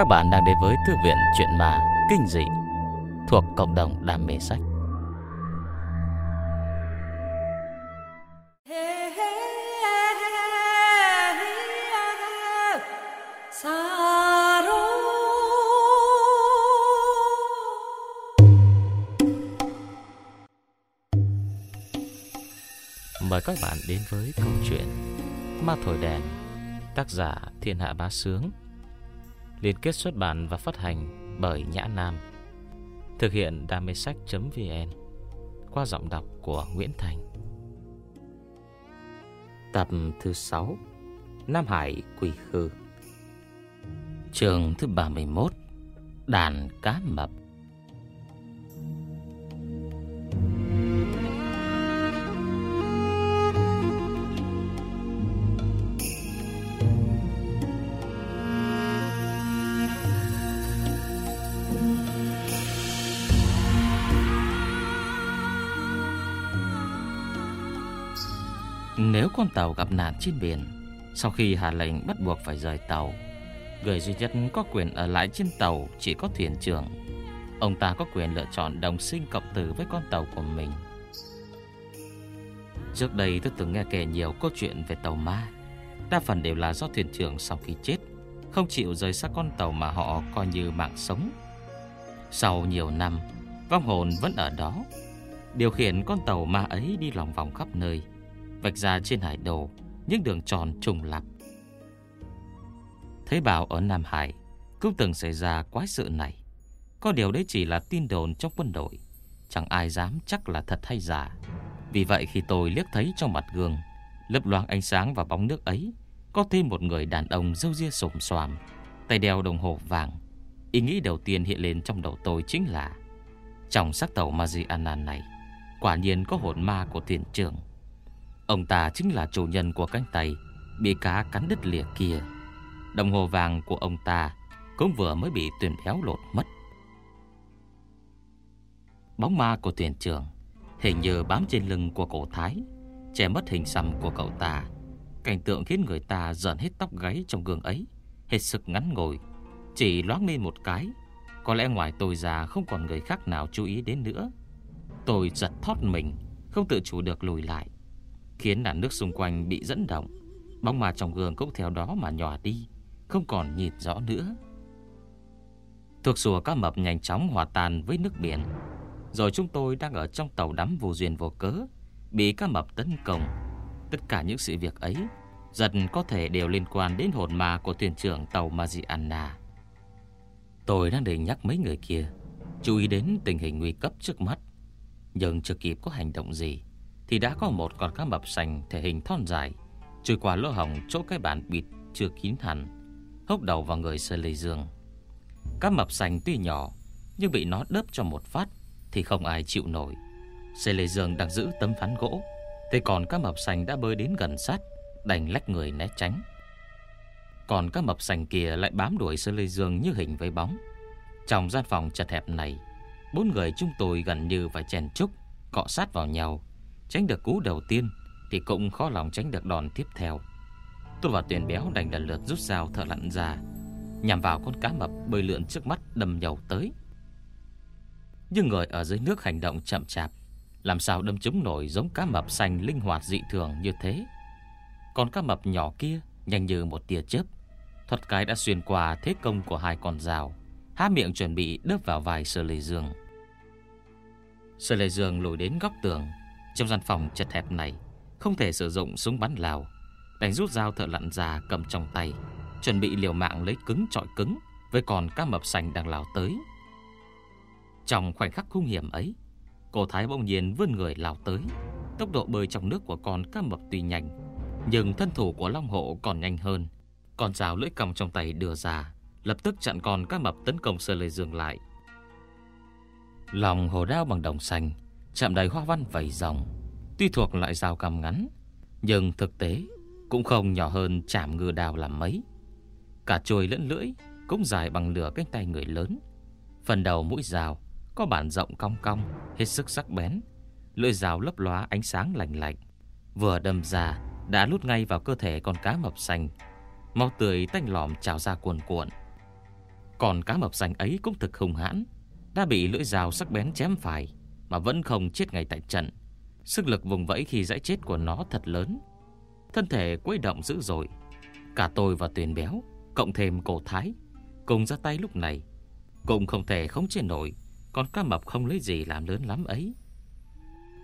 Các bạn đang đến với Thư viện Chuyện Ma Kinh Dị Thuộc cộng đồng đam mê sách. Mời các bạn đến với câu chuyện Ma Thổi Đèn Tác giả Thiên Hạ Bá Sướng Liên kết xuất bản và phát hành bởi Nhã Nam. Thực hiện đam mê sách.vn Qua giọng đọc của Nguyễn Thành. Tập thứ 6 Nam Hải Quỳ Khư. Trường thứ 31 Đàn Cá Mập. Nếu con tàu gặp nạn trên biển, Sau khi hạ lệnh bắt buộc phải rời tàu, Người duy nhất có quyền ở lại trên tàu Chỉ có thuyền trưởng. Ông ta có quyền lựa chọn đồng sinh cộng tử với con tàu của mình. Trước đây tôi từng nghe kể nhiều câu chuyện về tàu ma. Đa phần đều là do thuyền trưởng sau khi chết, Không chịu rời xa con tàu mà họ coi như mạng sống. Sau nhiều năm, Vong hồn vẫn ở đó. Điều khiển con tàu ma ấy đi lòng vòng khắp nơi vạch ra trên hải đồ những đường tròn trùng lặp. Thế bảo ở Nam Hải cũng từng xảy ra quái sự này. Có điều đấy chỉ là tin đồn trong quân đội, chẳng ai dám chắc là thật hay giả. Vì vậy khi tôi liếc thấy trong mặt gương, lấp loáng ánh sáng và bóng nước ấy, có thêm một người đàn ông râu ria sồm xoàm, tay đeo đồng hồ vàng. Ý nghĩ đầu tiên hiện lên trong đầu tôi chính là trong xác tàu Mariana này, quả nhiên có hồn ma của thuyền trưởng. Ông ta chính là chủ nhân của cánh tay Bị cá cắn đứt lìa kia. Đồng hồ vàng của ông ta Cũng vừa mới bị tuyển béo lột mất. Bóng ma của thuyền trưởng Hình như bám trên lưng của cổ thái, Che mất hình xăm của cậu ta. Cảnh tượng khiến người ta giận hết tóc gáy trong gương ấy, Hết sức ngắn ngồi. Chỉ loáng lên một cái, Có lẽ ngoài tôi ra không còn người khác nào chú ý đến nữa. Tôi giật thót mình, Không tự chủ được lùi lại khiến làn nước xung quanh bị dẫn động. Bóng ma trong gương cũng theo đó mà nhòa đi, không còn nhìn rõ nữa. Thuộc sùa cá mập nhanh chóng hòa tan với nước biển. Rồi chúng tôi đang ở trong tàu đắm vô duyên vô cớ, bị cá mập tấn công. Tất cả những sự việc ấy dần có thể đều liên quan đến hồn ma của thuyền trưởng tàu Mariana. Tôi đang định nhắc mấy người kia chú ý đến tình hình nguy cấp trước mắt, nhưng chưa kịp có hành động gì thì đã có một con cá mập xanh thể hình thon dài trôi qua lỗ hồng chỗ cái bàn bịt chưa kín hẳn, hốc đầu vào người Sơ Lê Dương. Cá mập xanh tuy nhỏ nhưng bị nó đớp cho một phát thì không ai chịu nổi. Sơ Lê Dương đang giữ tấm phán gỗ, thế còn cá mập xanh đã bơi đến gần sát, đành lách người né tránh. Còn cá mập xanh kia lại bám đuổi Sơ Lê Dương như hình với bóng. Trong gian phòng chật hẹp này, bốn người chúng tôi gần như phải chèn chúc, cọ sát vào nhau Tránh được cú đầu tiên Thì cũng khó lòng tránh được đòn tiếp theo. Tôi và tuyển béo đành lần lượt rút dao thợ lặn ra, Nhằm vào con cá mập bơi lượn trước mắt đâm nhầu tới. Nhưng người ở dưới nước hành động chậm chạp, Làm sao đâm trúng nổi giống cá mập xanh linh hoạt dị thường như thế? Còn cá mập nhỏ kia nhanh như một tia chớp Thuật cái đã xuyên qua thế công của hai con rào Há miệng chuẩn bị đớp vào vai Sơ Lê Dương. Sơ Lê Dương lùi đến góc tường trong gian phòng chật hẹp này, Không thể sử dụng súng bắn lào. Đành rút dao thợ lặn già cầm trong tay, Chuẩn bị liều mạng lấy cứng trọi cứng Với còn cá mập sành đang lao tới. Trong khoảnh khắc hung hiểm ấy, Cô Thái bỗng nhiên vươn người lao tới. Tốc độ bơi trong nước của con cá mập tuy nhanh, Nhưng thân thủ của Long Hộ còn nhanh hơn. Con rào lưỡi cầm trong tay đưa ra, Lập tức chặn con cá mập tấn công Sơ Lê Dương lại. Lòng hồ đao bằng đồng xanh chạm đầy hoa văn vầy rồng. Tuy thuộc loại dao cầm ngắn, nhưng thực tế cũng không nhỏ hơn chạm ngư đào làm mấy. Cả chuôi lẫn lưỡi cũng dài bằng nửa cánh tay người lớn. Phần đầu mũi dao có bản rộng cong cong, hết sức sắc bén. Lưỡi dao lấp lóa ánh sáng lạnh lạnh. Vừa đâm ra đã lút ngay vào cơ thể con cá mập xanh. Máu tươi tanh lòm trào ra cuồn cuộn. Còn cá mập xanh ấy cũng thực hung hãn Đã bị lưỡi dao sắc bén chém phải mà vẫn không chết ngay tại trận. Sức lực vùng vẫy khi dãy chết của nó thật lớn. Thân thể quấy động dữ dội. Cả tôi và tuyền béo Cộng thêm cổ thái Cùng ra tay lúc này. Cũng không thể không chế nổi Còn cá mập không lấy gì làm lớn lắm ấy.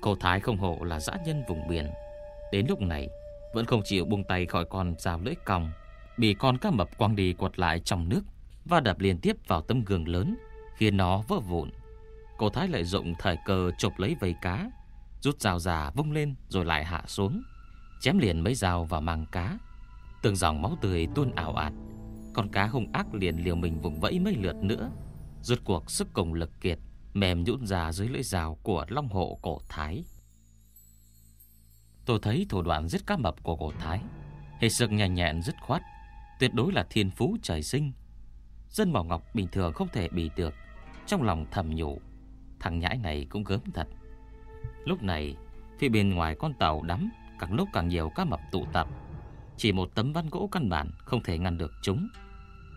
Cổ thái không hộ là dã nhân vùng biển. Đến lúc này Vẫn không chịu buông tay khỏi con dao lưỡi còng, Bị con cá mập quăng đi quật lại trong nước Và đập liên tiếp vào tấm gương lớn Khiến nó vỡ vụn. Cô Thái lợi dụng thời cơ chộp lấy vây cá, Rút dao già vung lên rồi lại hạ xuống, Chém liền mấy dao vào mang cá. Từng dòng máu tươi tuôn ảo ạt. Con cá hung ác liền liều mình vùng vẫy mấy lượt nữa. Rốt cuộc sức cùng lực kiệt, Mềm nhũn ra dưới lưỡi dao của long hộ cổ Thái. Tôi thấy thủ đoạn giết cá mập của cổ Thái Hệ sức nhanh nhẹn dứt khoát, Tuyệt đối là thiên phú trời sinh. Dân Bảo Ngọc bình thường không thể bị được, Trong lòng thầm nhủ. Thằng nhãi này cũng gớm thật. Lúc này, Phía bên ngoài con tàu đắm Càng lúc càng nhiều cá mập tụ tập. Chỉ một tấm ván gỗ căn bản Không thể ngăn được chúng.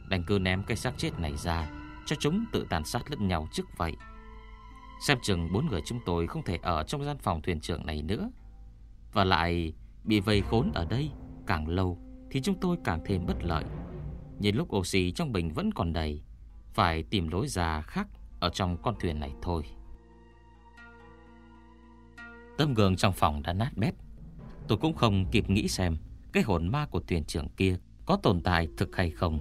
Đành cứ ném cái xác chết này ra, Cho chúng tự tàn sát lẫn nhau trước vậy. Xem chừng bốn người chúng tôi Không thể ở trong gian phòng thuyền trưởng này nữa. Và lại, Bị vây khốn ở đây càng lâu Thì chúng tôi càng thêm bất lợi. Nhìn lúc oxy trong bình vẫn còn đầy, Phải tìm lối ra khác Ở trong con thuyền này thôi. Tấm gương trong phòng đã nát bét. Tôi cũng không kịp nghĩ xem Cái hồn ma của thuyền trưởng kia Có tồn tại thực hay không.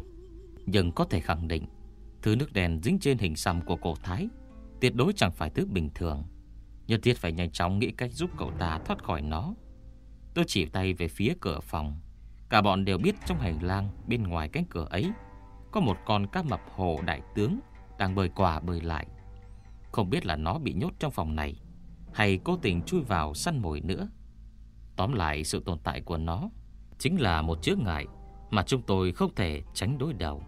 Nhưng có thể khẳng định, Thứ nước đèn dính trên hình xăm của cổ thái Tuyệt đối chẳng phải thứ bình thường. Nhất thiết phải nhanh chóng nghĩ cách giúp cậu ta thoát khỏi nó. Tôi chỉ tay về phía cửa phòng. Cả bọn đều biết trong hành lang Bên ngoài cánh cửa ấy Có một con cá mập hồ đại tướng Đang bơi qua bơi lại. Không biết là nó bị nhốt trong phòng này hay cố tình chui vào săn mồi nữa. Tóm lại, sự tồn tại của nó Chính là một chướng ngại Mà chúng tôi không thể tránh đối đầu.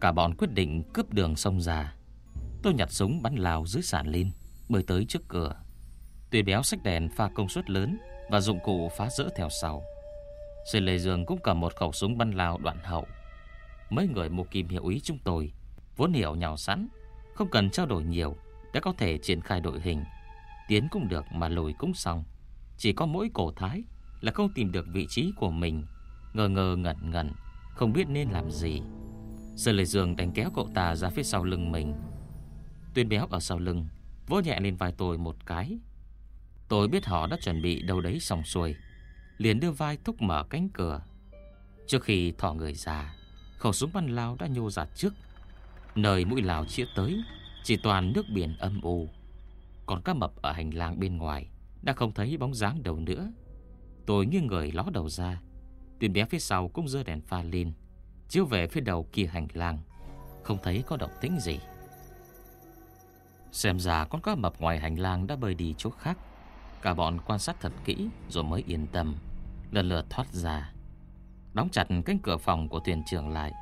Cả bọn quyết định cướp đường sông ra. Tôi nhặt súng bắn lao dưới sàn lên Bơi tới trước cửa. Tùy béo sách đèn pha công suất lớn Và dụng cụ phá rỡ theo sau. Sư Lê Dương cũng cầm một khẩu súng bắn lao đoạn hậu. Mấy người mù kim hiểu ý chúng tôi, Vốn hiểu nhau sẵn, Không cần trao đổi nhiều đã có thể triển khai đội hình. Tiến cũng được mà lùi cũng xong. Chỉ có mỗi cổ thái Là không tìm được vị trí của mình. Ngờ ngờ ngẩn ngẩn, Không biết nên làm gì. Sơn Lê Dương đánh kéo cậu ta ra phía sau lưng mình. Tuyên béo ở sau lưng, Vỗ nhẹ lên vai tôi một cái. Tôi biết họ đã chuẩn bị đâu đấy xong xuôi, Liền đưa vai thúc mở cánh cửa. Trước khi thỏ người ra, Khẩu súng bắn lao đã nhô ra trước. Nơi mũi lao chĩa tới chỉ toàn nước biển âm u. Còn cá mập ở hành lang bên ngoài Đã không thấy bóng dáng đâu nữa. Tôi nghiêng người ló đầu ra. Tuyển bé phía sau cũng dơ đèn pha lên, Chiếu về phía đầu kia hành lang. Không thấy có động tĩnh gì. Xem ra con cá mập ngoài hành lang đã bơi đi chỗ khác. Cả bọn quan sát thật kỹ rồi mới yên tâm Lần lượt thoát ra. Đóng chặt cánh cửa phòng của thuyền trưởng lại,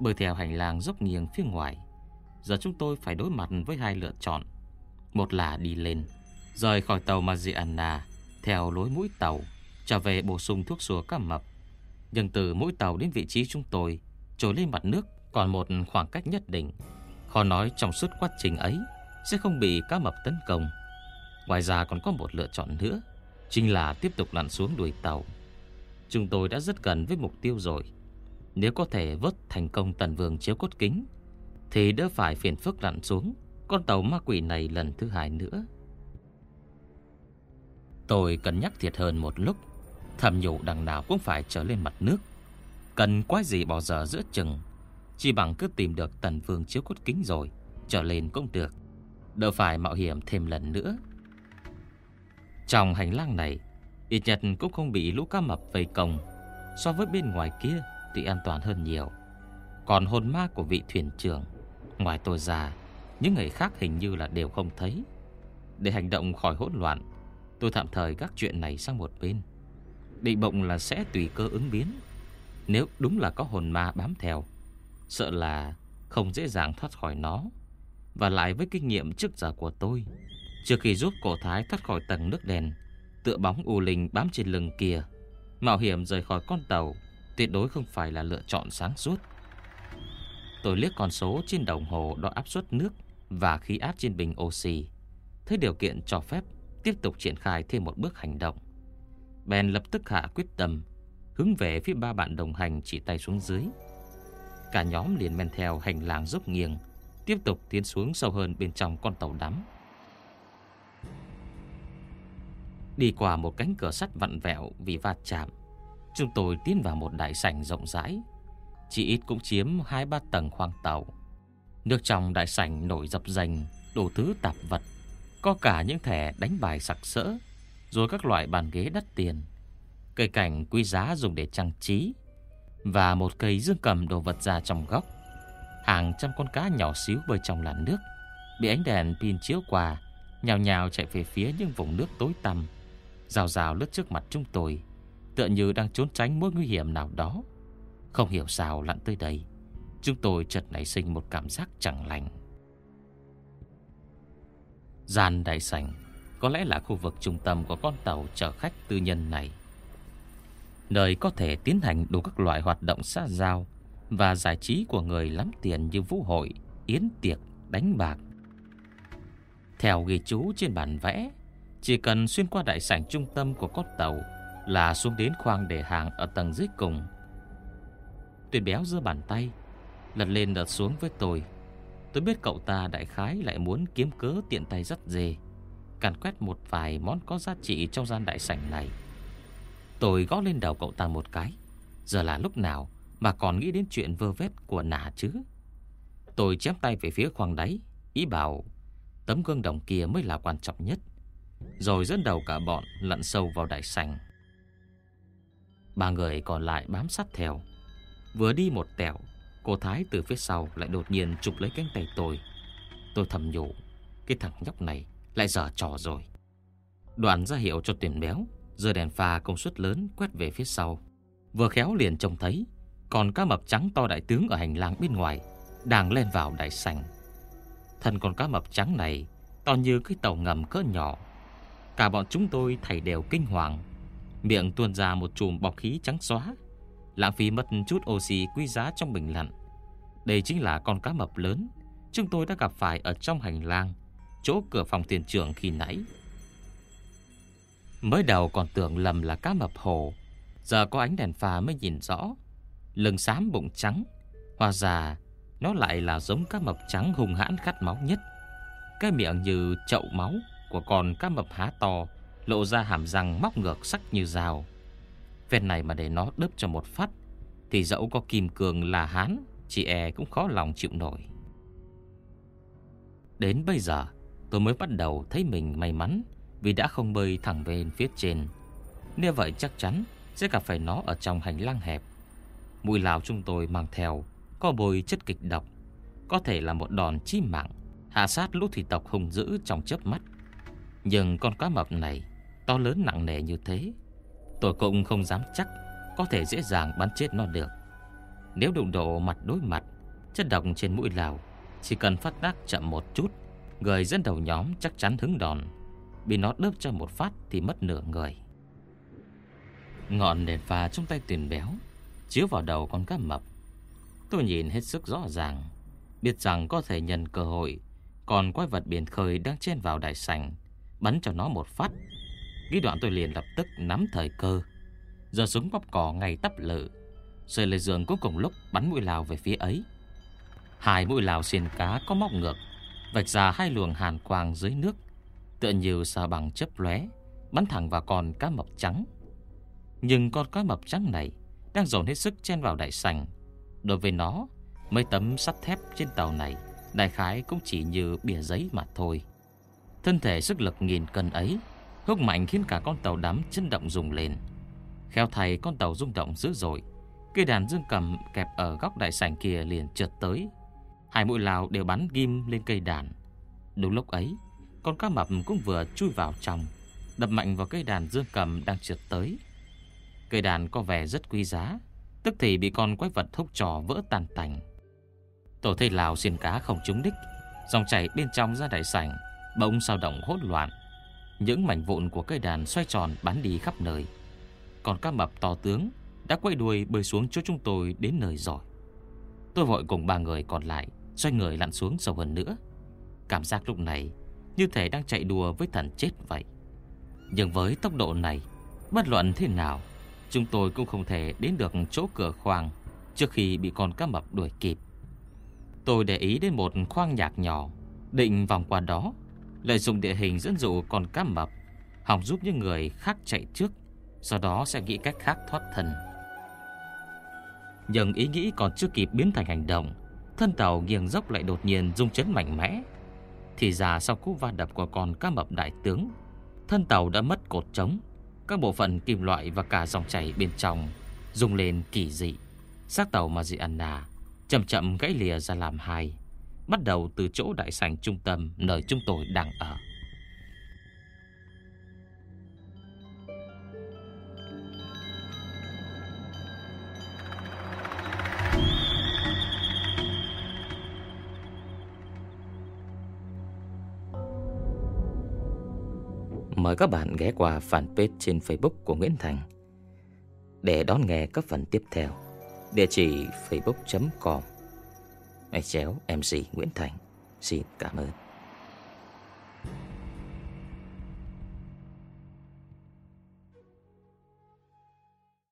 Bơi theo hành lang dốc nghiêng phía ngoài. Giờ chúng tôi phải đối mặt với hai lựa chọn. Một là đi lên, Rời khỏi tàu Mariana Theo lối mũi tàu, Trở về bổ sung thuốc sùa cá mập. Nhưng từ mũi tàu đến vị trí chúng tôi, Trồi lên mặt nước Còn một khoảng cách nhất định. Khó nói trong suốt quá trình ấy Sẽ không bị cá mập tấn công. Ngoài ra còn có một lựa chọn nữa, Chính là tiếp tục lặn xuống đuổi tàu. Chúng tôi đã rất gần với mục tiêu rồi. Nếu có thể vớt thành công tần vương chiếu cốt kính thì đỡ phải phiền phức lặn xuống. Con tàu ma quỷ này lần thứ hai nữa. Tôi cần nhắc thiệt hơn một lúc. Thầm nhủ đằng nào cũng phải trở lên mặt nước. Cần quái gì bỏ giờ giữa chừng. Chỉ bằng cứ tìm được tần vương chiếu cốt kính rồi, Trở lên cũng được. Đỡ phải mạo hiểm thêm lần nữa. Trong hành lang này, Ít nhất cũng không bị lũ cá mập vây công. So với bên ngoài kia Thì an toàn hơn nhiều. Còn hồn ma của vị thuyền trưởng Ngoài tôi ra, Những người khác hình như là đều không thấy. Để hành động khỏi hỗn loạn, Tôi tạm thời gác chuyện này sang một bên. Định bụng là sẽ tùy cơ ứng biến. Nếu đúng là có hồn ma bám theo, Sợ là không dễ dàng thoát khỏi nó. Và lại với kinh nghiệm trước giờ của tôi, Trước khi giúp cổ thái thoát khỏi tầng nước đèn, Tựa bóng u linh bám trên lưng kia, Mạo hiểm rời khỏi con tàu Tuyệt đối không phải là lựa chọn sáng suốt. Tôi liếc con số trên đồng hồ đo áp suất nước và khí áp trên bình oxy. Thấy điều kiện cho phép tiếp tục triển khai thêm một bước hành động. Ben lập tức hạ quyết tâm, hướng về phía ba bạn đồng hành chỉ tay xuống dưới. Cả nhóm liền men theo hành lang dốc nghiêng, tiếp tục tiến xuống sâu hơn bên trong con tàu đắm. Đi qua một cánh cửa sắt vặn vẹo vì va chạm, chúng tôi tiến vào một đại sảnh rộng rãi, chỉ ít cũng chiếm hai ba tầng khoang tàu. Nước trong đại sảnh nổi dập dành, đủ thứ tạp vật, có cả những thẻ đánh bài sặc sỡ, rồi các loại bàn ghế đắt tiền, cây cảnh quý giá dùng để trang trí và một cây dương cầm đồ vật ra trong góc. Hàng trăm con cá nhỏ xíu bơi trong làn nước, bị ánh đèn pin chiếu qua, nhào nhào chạy về phía những vùng nước tối tăm, rào rào lướt trước mặt chúng tôi, tựa như đang trốn tránh mối nguy hiểm nào đó. Không hiểu sao lặn tới đây, chúng tôi chợt nảy sinh một cảm giác chẳng lành. Gian đại sảnh có lẽ là khu vực trung tâm của con tàu chở khách tư nhân này. Nơi có thể tiến hành đủ các loại hoạt động xã giao và giải trí của người lắm tiền như vũ hội, yến tiệc, đánh bạc. Theo ghi chú trên bản vẽ, chỉ cần xuyên qua đại sảnh trung tâm của con tàu là xuống đến khoang để hàng ở tầng dưới cùng. Tuyệt béo giơ bàn tay, lật lên lật xuống với tôi. Tôi biết cậu ta đại khái lại muốn kiếm cớ tiện tay rất dề, càn quét một vài món có giá trị trong gian đại sảnh này. Tôi gõ lên đầu cậu ta một cái. Giờ là lúc nào mà còn nghĩ đến chuyện vơ vét của nả chứ? Tôi chém tay về phía khoang đáy, ý bảo tấm gương đồng kia mới là quan trọng nhất. Rồi dẫn đầu cả bọn lặn sâu vào đại sảnh. Ba người còn lại bám sát theo. Vừa đi một tẹo, cô Thái từ phía sau lại đột nhiên chụp lấy cánh tay tôi. Tôi thầm nhủ, cái thằng nhóc này lại dở trò rồi. Đoạn ra hiệu cho tuyển béo, giờ đèn pha công suất lớn quét về phía sau. Vừa khéo liền trông thấy, còn cá mập trắng to đại tướng ở hành lang bên ngoài đang lên vào đại sành Thân con cá mập trắng này to như cái tàu ngầm cỡ nhỏ. Cả bọn chúng tôi thầy đều kinh hoàng, miệng tuôn ra một chùm bọc khí trắng xóa, lãng phí mất chút oxy quý giá trong bình lặn. Đây chính là con cá mập lớn chúng tôi đã gặp phải ở trong hành lang, chỗ cửa phòng tiền trưởng khi nãy. Mới đầu còn tưởng lầm là cá mập hồ, giờ có ánh đèn pha mới nhìn rõ. Lưng xám bụng trắng, hoa già, nó lại là giống cá mập trắng hung hãn khát máu nhất. Cái miệng như chậu máu của con cá mập há to, lộ ra hàm răng móc ngược sắc như rào. Ven này mà để nó đớp cho một phát, thì dẫu có kim cường là hán, chị e cũng khó lòng chịu nổi. Đến bây giờ, tôi mới bắt đầu thấy mình may mắn vì đã không bơi thẳng về phía trên. Nếu vậy chắc chắn sẽ gặp phải nó ở trong hành lang hẹp. mùi lào chúng tôi mang theo có bồi chất kịch độc, có thể là một đòn chí mạng, hạ sát lũ thủy tộc hung dữ trong chớp mắt. Nhưng con cá mập này to lớn nặng nề như thế, tôi cũng không dám chắc có thể dễ dàng bắn chết nó được. Nếu đụng độ mặt đối mặt, chất độc trên mũi lào chỉ cần phát tác chậm một chút, người dẫn đầu nhóm chắc chắn hứng đòn. Bị nó đớp cho một phát thì mất nửa người. Ngọn đèn pha trong tay tuyển béo chiếu vào đầu con cá mập. Tôi nhìn hết sức rõ ràng, biết rằng có thể nhân cơ hội còn quái vật biển khơi đang chen vào đại sảnh, bắn cho nó một phát. Ghi đoạn tôi liền lập tức nắm thời cơ, giờ súng bóp cỏ ngay tắp lự, sợi lên giường cũng cùng lúc bắn mũi lào về phía ấy. Hai mũi lào xiên cá có móc ngược, vạch ra hai luồng hàn quang dưới nước, tựa như sờ bằng chớp lóe, bắn thẳng vào con cá mập trắng. Nhưng con cá mập trắng này đang dồn hết sức chen vào đại sành, Đối với nó, mấy tấm sắt thép trên tàu này đại khái cũng chỉ như bìa giấy mà thôi. Thân thể sức lực nghìn cân ấy húc mạnh khiến cả con tàu đắm chấn động rung lên. Khéo thay con tàu rung động dữ dội, cây đàn dương cầm kẹp ở góc đại sảnh kia liền trượt tới. Hai mũi lao đều bắn ghim lên cây đàn. Đúng lúc ấy, con cá mập cũng vừa chui vào trong, đập mạnh vào cây đàn dương cầm đang trượt tới. Cây đàn có vẻ rất quý giá, tức thì bị con quái vật thúc trò vỡ tan tành. Tổ thầy Lào xiên cá không trúng đích, dòng chảy bên trong ra đại sảnh, bỗng sao động hỗn loạn. Những mảnh vụn của cây đàn xoay tròn bắn đi khắp nơi. Còn cá mập to tướng đã quay đuôi bơi xuống chỗ chúng tôi đến nơi rồi. Tôi vội cùng ba người còn lại Xoay người lặn xuống sâu hơn nữa Cảm giác lúc này Như thể đang chạy đùa với thần chết vậy Nhưng với tốc độ này, Bất luận thế nào, Chúng tôi cũng không thể đến được chỗ cửa khoang Trước khi bị con cá mập đuổi kịp Tôi để ý đến một khoang nhạc nhỏ Định vòng qua đó Lợi dụng địa hình dẫn dụ con cá mập Hòng giúp những người khác chạy trước, Sau đó sẽ nghĩ cách khác thoát thân. Nhưng ý nghĩ còn chưa kịp biến thành hành động, Thân tàu nghiêng dốc lại đột nhiên rung chấn mạnh mẽ. Thì ra sau cú va đập của con cá mập đại tướng, Thân tàu đã mất cột trống. Các bộ phận kim loại và cả dòng chảy bên trong Rung lên kỳ dị. Xác tàu Mariana Chậm chậm gãy lìa ra làm hai. Bắt đầu từ chỗ đại sảnh trung tâm Nơi chúng tôi đang ở Mời các bạn ghé qua fanpage trên Facebook của Nguyễn Thành để đón nghe các phần tiếp theo. Địa chỉ facebook.com Chéo MC Nguyễn Thành. Xin cảm ơn.